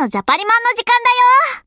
のジャパリマンの時間だよ。